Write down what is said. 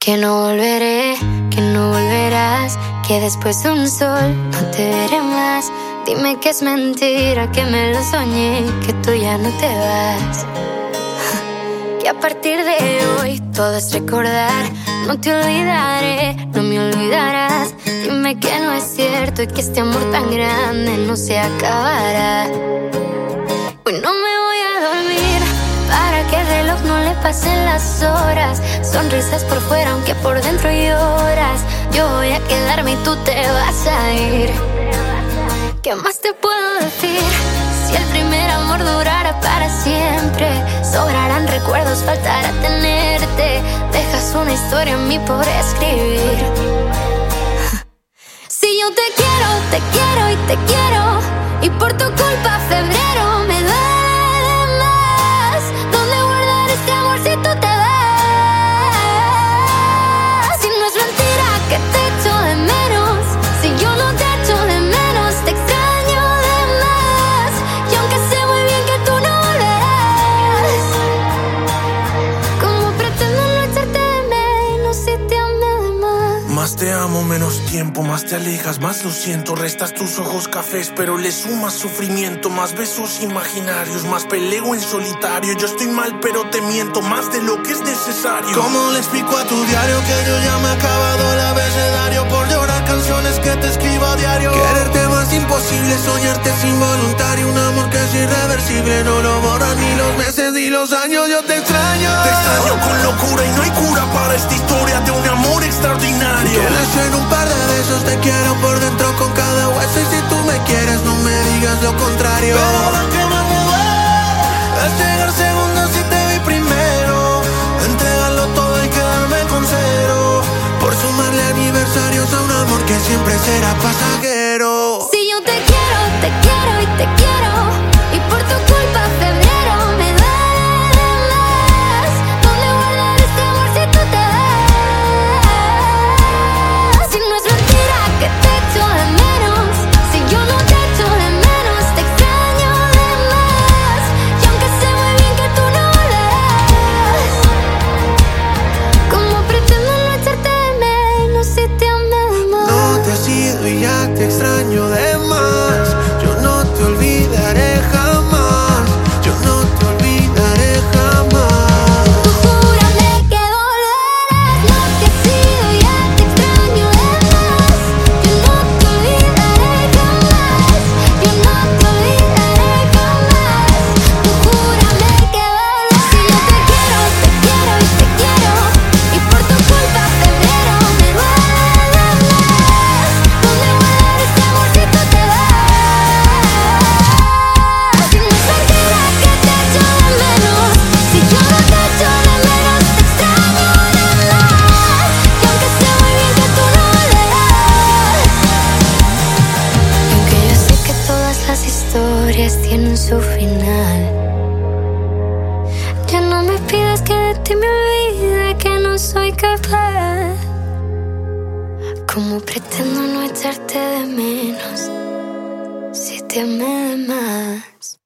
Que no volveré, que no volverás, que después de un sol no te veré más. Dime que es mentira, que me lo soñé, que tú ya no te vas. Que a partir de hoy todo es recordar, no te olvidaré, no me olvidarás. Dime que no es cierto y que este amor tan grande no se acabará. Pasen las horas. Sonrisas por fuera, aunque por dentro lloras. Yo voy a quedarme y tú te vas a ir. ¿Qué más te puedo decir? Si el primer amor durara para siempre, sobrarán recuerdos, faltará tenerte. Dejas una historia en mí por escribir. Si yo te quiero, te quiero y te quiero, y por tu culpa febrero más? Te amo, menos tiempo, más te alejas, más lo siento. Restas tus ojos cafés, pero le sumas sufrimiento, más besos imaginarios, más peleo en solitario. Yo estoy mal, pero te miento más de lo que es necesario. ¿Cómo le explico a tu diario que yo ya me he acabado el abecedario por llorar canciones que te escribo a diario? Quererte más imposible, soñarte es involuntario, un amor que es irreversible, no lo borran ni los meses ni los años. Yo te extraño, Te extraño será pasajero. Si tienen su final, ya no me pidas que de ti me olvide, que no soy capaz. ¿Cómo pretendo no echarte de menos si te amé más?